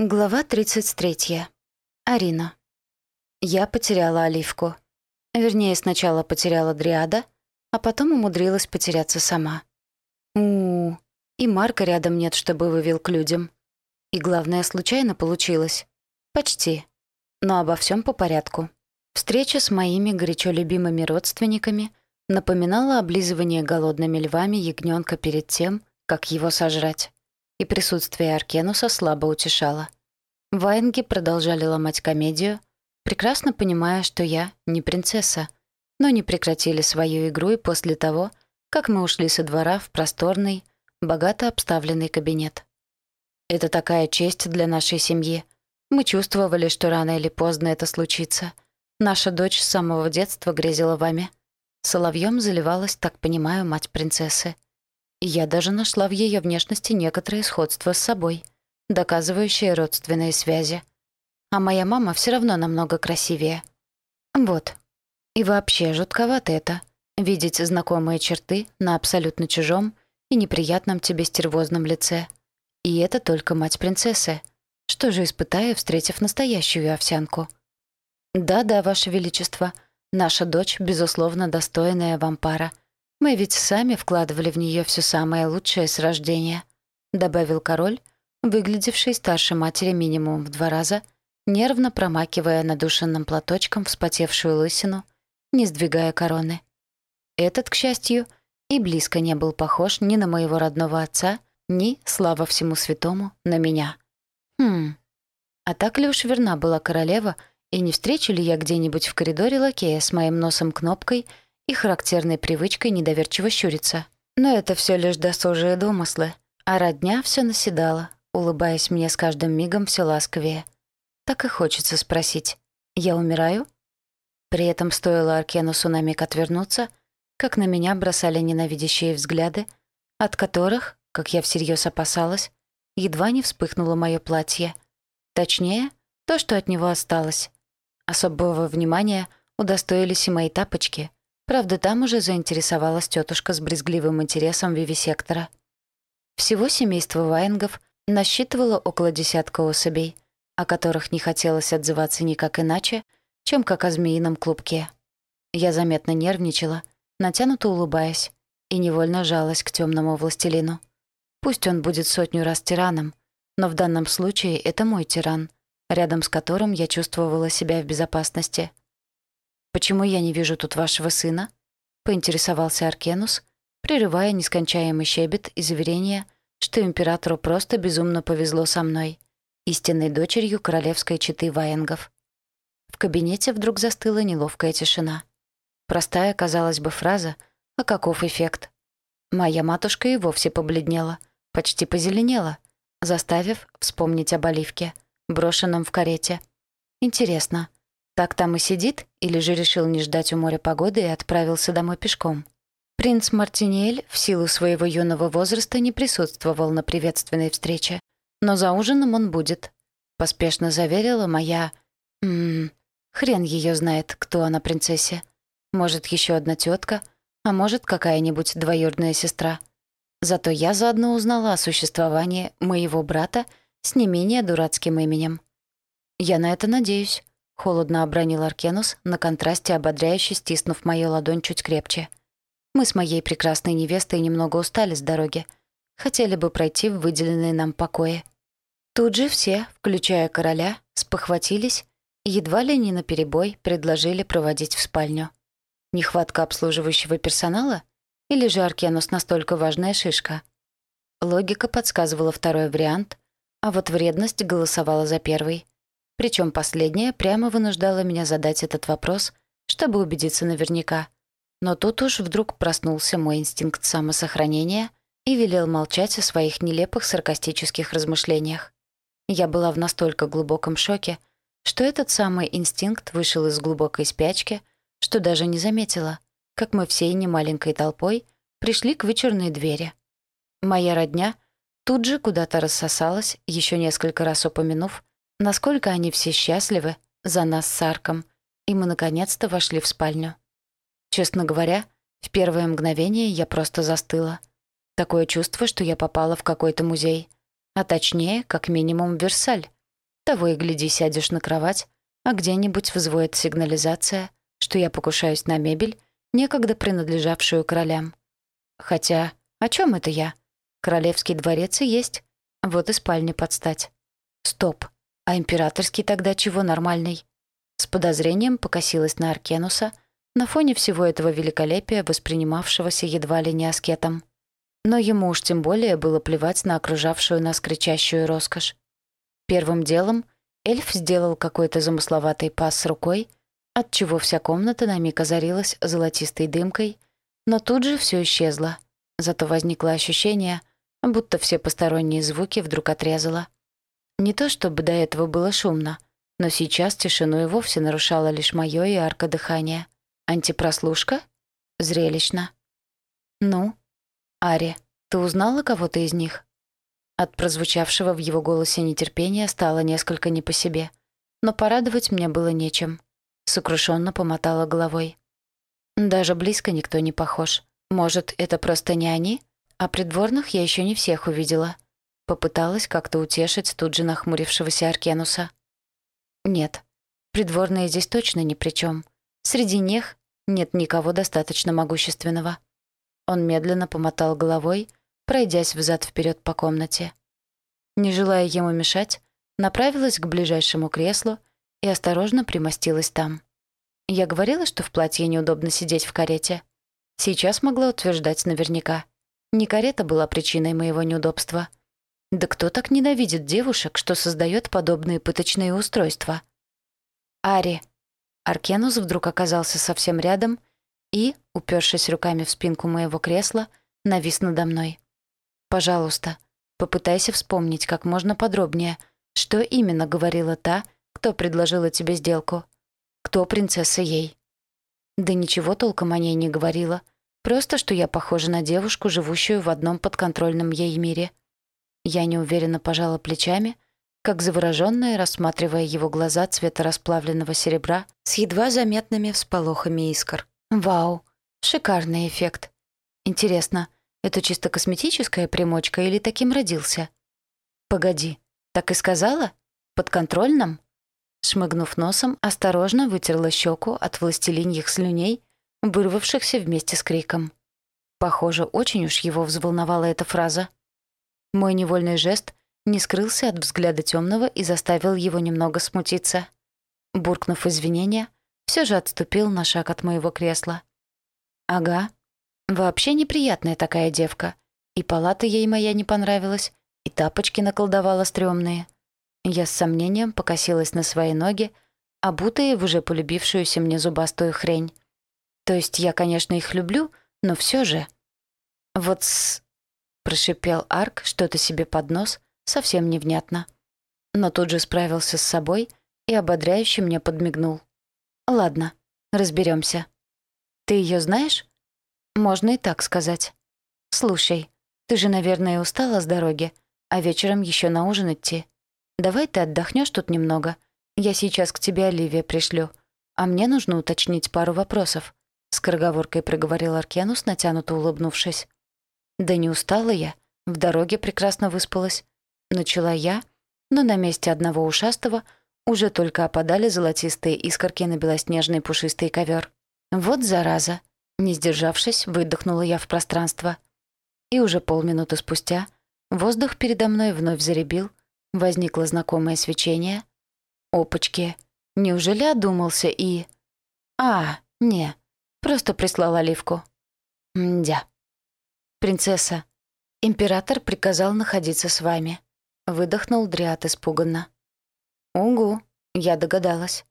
Глава 33. Арина. Я потеряла Оливку. Вернее, сначала потеряла Дриада, а потом умудрилась потеряться сама. у у, -у. И Марка рядом нет, чтобы вывел к людям. И главное, случайно получилось. Почти. Но обо всем по порядку. Встреча с моими горячо любимыми родственниками напоминала облизывание голодными львами ягненка перед тем, как его сожрать и присутствие Аркенуса слабо утешало. Ваенги продолжали ломать комедию, прекрасно понимая, что я не принцесса, но не прекратили свою игру и после того, как мы ушли со двора в просторный, богато обставленный кабинет. Это такая честь для нашей семьи. Мы чувствовали, что рано или поздно это случится. Наша дочь с самого детства грезила вами. Соловьем заливалась, так понимаю, мать принцессы. Я даже нашла в ее внешности некоторое сходство с собой, доказывающее родственные связи. А моя мама все равно намного красивее. Вот. И вообще жутковато это — видеть знакомые черты на абсолютно чужом и неприятном тебе стервозном лице. И это только мать принцессы. Что же испытаю, встретив настоящую овсянку? Да-да, Ваше Величество, наша дочь, безусловно, достойная вам пара — мы ведь сами вкладывали в нее все самое лучшее с рождения», — добавил король, выглядевший старше матери минимум в два раза, нервно промакивая надушенным платочком вспотевшую лысину, не сдвигая короны. Этот, к счастью, и близко не был похож ни на моего родного отца, ни, слава всему святому, на меня. Хм, а так ли уж верна была королева, и не встречу ли я где-нибудь в коридоре лакея с моим носом кнопкой — и характерной привычкой недоверчиво щуриться. Но это все лишь досужие домыслы, а родня все наседала, улыбаясь мне с каждым мигом все ласковее. Так и хочется спросить, «Я умираю?» При этом стоило Аркенусу на миг отвернуться, как на меня бросали ненавидящие взгляды, от которых, как я всерьез опасалась, едва не вспыхнуло мое платье. Точнее, то, что от него осталось. Особого внимания удостоились и мои тапочки, Правда, там уже заинтересовалась тетушка с брезгливым интересом вивисектора. Всего семейство Ваенгов насчитывало около десятка особей, о которых не хотелось отзываться никак иначе, чем как о змеином клубке. Я заметно нервничала, натянуто улыбаясь, и невольно жалась к темному властелину. Пусть он будет сотню раз тираном, но в данном случае это мой тиран, рядом с которым я чувствовала себя в безопасности. «Почему я не вижу тут вашего сына?» — поинтересовался Аркенус, прерывая нескончаемый щебет и заверение, что императору просто безумно повезло со мной, истинной дочерью королевской четы Ваенгов. В кабинете вдруг застыла неловкая тишина. Простая, казалось бы, фраза, а каков эффект? Моя матушка и вовсе побледнела, почти позеленела, заставив вспомнить об оливке, брошенном в карете. Интересно, так там и сидит, или же решил не ждать у моря погоды и отправился домой пешком? Принц Мартинель в силу своего юного возраста не присутствовал на приветственной встрече, но за ужином он будет. Поспешно заверила моя... Ммм... Хрен ее знает, кто она принцессе. Может, еще одна тетка, а может, какая-нибудь двоюродная сестра. Зато я заодно узнала о существовании моего брата с не менее дурацким именем. Я на это надеюсь. Холодно обронил Аркенус, на контрасте ободряюще стиснув мою ладонь чуть крепче. Мы с моей прекрасной невестой немного устали с дороги. Хотели бы пройти в выделенные нам покои. Тут же все, включая короля, спохватились и едва ли не наперебой предложили проводить в спальню. Нехватка обслуживающего персонала? Или же Аркенус настолько важная шишка? Логика подсказывала второй вариант, а вот вредность голосовала за первый — причем последняя прямо вынуждала меня задать этот вопрос, чтобы убедиться наверняка. Но тут уж вдруг проснулся мой инстинкт самосохранения и велел молчать о своих нелепых саркастических размышлениях. Я была в настолько глубоком шоке, что этот самый инстинкт вышел из глубокой спячки, что даже не заметила, как мы всей немаленькой толпой пришли к вычурной двери. Моя родня тут же куда-то рассосалась, еще несколько раз упомянув, насколько они все счастливы за нас с Арком, и мы наконец-то вошли в спальню. Честно говоря, в первое мгновение я просто застыла. Такое чувство, что я попала в какой-то музей, а точнее, как минимум, в Версаль. Того и гляди, сядешь на кровать, а где-нибудь взвоет сигнализация, что я покушаюсь на мебель, некогда принадлежавшую королям. Хотя, о чем это я? Королевский дворец и есть. Вот и спальня подстать. Стоп. А императорский тогда чего нормальный? С подозрением покосилась на Аркенуса, на фоне всего этого великолепия, воспринимавшегося едва ли не аскетом. Но ему уж тем более было плевать на окружавшую нас кричащую роскошь. Первым делом эльф сделал какой-то замысловатый пас рукой, отчего вся комната на миг озарилась золотистой дымкой, но тут же все исчезло. Зато возникло ощущение, будто все посторонние звуки вдруг отрезало. Не то чтобы до этого было шумно, но сейчас тишину и вовсе нарушало лишь моё и арка дыхания. Антипрослушка? Зрелищно. «Ну, Ари, ты узнала кого-то из них?» От прозвучавшего в его голосе нетерпения стало несколько не по себе. Но порадовать мне было нечем. Сокрушенно помотала головой. Даже близко никто не похож. Может, это просто не они? А придворных я еще не всех увидела. Попыталась как-то утешить тут же нахмурившегося Аркенуса. Нет, придворные здесь точно ни при чем. Среди них нет никого достаточно могущественного. Он медленно помотал головой, пройдясь взад вперед по комнате. Не желая ему мешать, направилась к ближайшему креслу и осторожно примостилась там. Я говорила, что в платье неудобно сидеть в карете. Сейчас могла утверждать наверняка. Не карета была причиной моего неудобства. Да кто так ненавидит девушек, что создает подобные пыточные устройства? Ари. Аркенус вдруг оказался совсем рядом и, упершись руками в спинку моего кресла, навис надо мной. «Пожалуйста, попытайся вспомнить как можно подробнее, что именно говорила та, кто предложила тебе сделку. Кто принцесса ей?» «Да ничего толком о ней не говорила. Просто, что я похожа на девушку, живущую в одном подконтрольном ей мире». Я неуверенно пожала плечами, как заворожённая, рассматривая его глаза цвета расплавленного серебра с едва заметными всполохами искр. «Вау! Шикарный эффект! Интересно, это чисто косметическая примочка или таким родился?» «Погоди, так и сказала? Подконтрольном?» Шмыгнув носом, осторожно вытерла щеку от властелиньих слюней, вырвавшихся вместе с криком. Похоже, очень уж его взволновала эта фраза. Мой невольный жест не скрылся от взгляда темного и заставил его немного смутиться. Буркнув извинения, все же отступил на шаг от моего кресла. «Ага. Вообще неприятная такая девка. И палата ей моя не понравилась, и тапочки наколдовала стрёмные. Я с сомнением покосилась на свои ноги, обутые в уже полюбившуюся мне зубастую хрень. То есть я, конечно, их люблю, но все же... Вот с... Прошипел Арк что-то себе под нос, совсем невнятно. Но тут же справился с собой и ободряюще мне подмигнул. «Ладно, разберемся. Ты ее знаешь?» «Можно и так сказать. Слушай, ты же, наверное, устала с дороги, а вечером еще на ужин идти. Давай ты отдохнешь тут немного. Я сейчас к тебе Оливия пришлю. А мне нужно уточнить пару вопросов», — скороговоркой проговорил Аркенус, натянуто улыбнувшись. «Да не устала я. В дороге прекрасно выспалась. Начала я, но на месте одного ушастого уже только опадали золотистые искорки на белоснежный пушистый ковер. Вот зараза. Не сдержавшись, выдохнула я в пространство. И уже полминуты спустя воздух передо мной вновь заребил, Возникло знакомое свечение. Опачки. Неужели одумался и... А, не. Просто прислал оливку. Мдя. «Принцесса, император приказал находиться с вами», — выдохнул Дриад испуганно. «Угу», — я догадалась.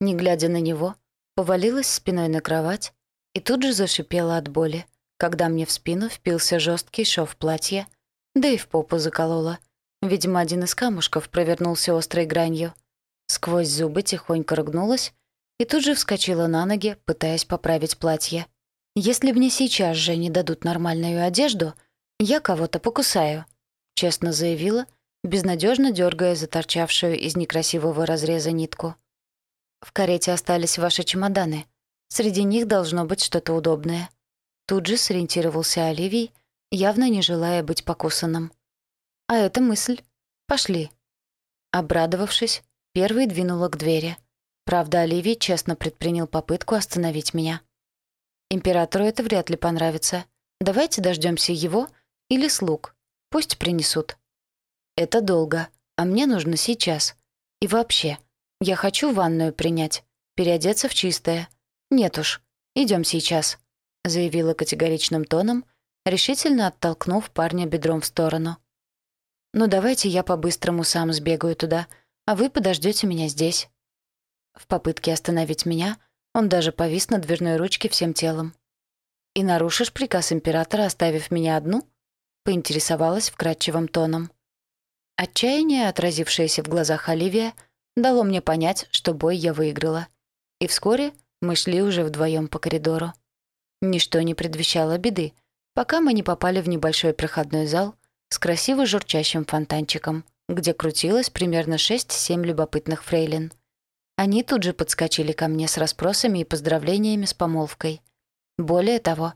Не глядя на него, повалилась спиной на кровать и тут же зашипела от боли, когда мне в спину впился жесткий шов платья, да и в попу заколола — Видимо, один из камушков провернулся острой гранью. Сквозь зубы тихонько рыгнулась и тут же вскочила на ноги, пытаясь поправить платье. «Если мне сейчас же не дадут нормальную одежду, я кого-то покусаю», — честно заявила, безнадежно дергая заторчавшую из некрасивого разреза нитку. «В карете остались ваши чемоданы. Среди них должно быть что-то удобное». Тут же сориентировался Оливий, явно не желая быть покусанным. А это мысль. Пошли». Обрадовавшись, Первый двинула к двери. Правда, Оливий честно предпринял попытку остановить меня. «Императору это вряд ли понравится. Давайте дождемся его или слуг. Пусть принесут». «Это долго, а мне нужно сейчас. И вообще, я хочу ванную принять, переодеться в чистое. Нет уж, идем сейчас», — заявила категоричным тоном, решительно оттолкнув парня бедром в сторону. «Ну давайте я по-быстрому сам сбегаю туда», — а вы подождете меня здесь». В попытке остановить меня он даже повис на дверной ручке всем телом. «И нарушишь приказ императора, оставив меня одну?» — поинтересовалась вкрадчивым тоном. Отчаяние, отразившееся в глазах Оливия, дало мне понять, что бой я выиграла. И вскоре мы шли уже вдвоем по коридору. Ничто не предвещало беды, пока мы не попали в небольшой проходной зал с красиво журчащим фонтанчиком где крутилось примерно 6-7 любопытных фрейлин. Они тут же подскочили ко мне с расспросами и поздравлениями с помолвкой. Более того,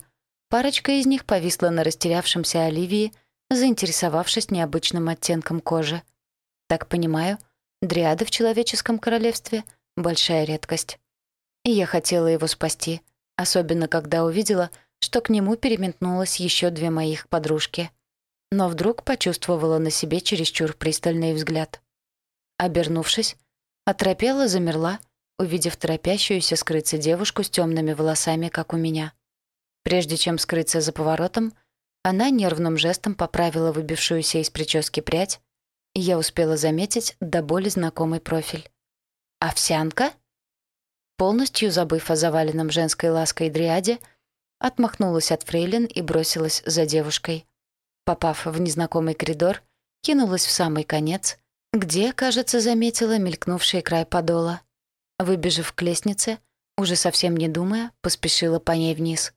парочка из них повисла на растерявшемся Оливии, заинтересовавшись необычным оттенком кожи. Так понимаю, дриады в человеческом королевстве — большая редкость. И я хотела его спасти, особенно когда увидела, что к нему переметнулось еще две моих подружки — но вдруг почувствовала на себе чересчур пристальный взгляд. Обернувшись, оторопела, замерла, увидев торопящуюся скрыться девушку с темными волосами, как у меня. Прежде чем скрыться за поворотом, она нервным жестом поправила выбившуюся из прически прядь, и я успела заметить до боли знакомый профиль. «Овсянка?» Полностью забыв о заваленном женской лаской дриаде, отмахнулась от фрейлин и бросилась за девушкой попав в незнакомый коридор, кинулась в самый конец, где, кажется, заметила мелькнувший край подола. Выбежав к лестнице, уже совсем не думая, поспешила по ней вниз.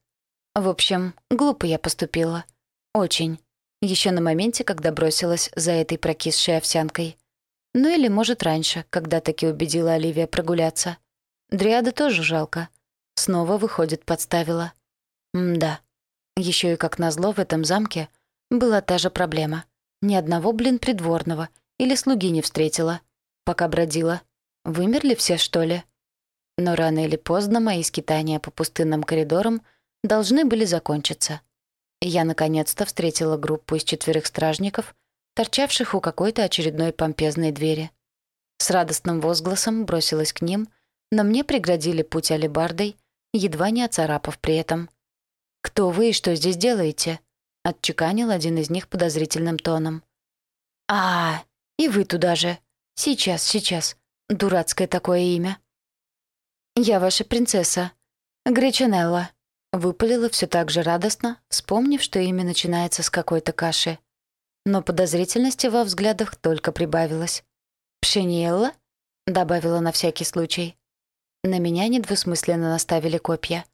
В общем, глупо я поступила. Очень. Еще на моменте, когда бросилась за этой прокисшей овсянкой. Ну или, может, раньше, когда таки убедила Оливия прогуляться. Дриада тоже жалко. Снова, выходит, подставила. М-да. Еще и как назло в этом замке — была та же проблема. Ни одного, блин, придворного. Или слуги не встретила. Пока бродила. Вымерли все, что ли? Но рано или поздно мои скитания по пустынным коридорам должны были закончиться. Я наконец-то встретила группу из четверых стражников, торчавших у какой-то очередной помпезной двери. С радостным возгласом бросилась к ним, но мне преградили путь алебардой, едва не оцарапав при этом. «Кто вы и что здесь делаете?» — отчеканил один из них подозрительным тоном. «А, и вы туда же. Сейчас, сейчас. Дурацкое такое имя». «Я ваша принцесса. Гречанелла», — выпалила все так же радостно, вспомнив, что имя начинается с какой-то каши. Но подозрительности во взглядах только прибавилось. «Пшениелла?» — добавила на всякий случай. На меня недвусмысленно наставили копья.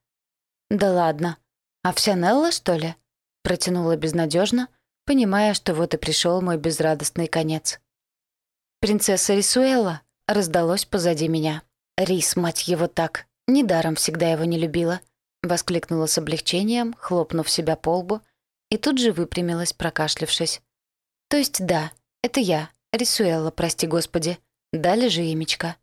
«Да ладно. Овсянелла, что ли?» Протянула безнадежно, понимая, что вот и пришел мой безрадостный конец. «Принцесса Рисуэлла!» раздалось позади меня. «Рис, мать его, так! Недаром всегда его не любила!» Воскликнула с облегчением, хлопнув себя по лбу, и тут же выпрямилась, прокашлявшись. «То есть да, это я, Рисуэлла, прости господи. Дали же имечко».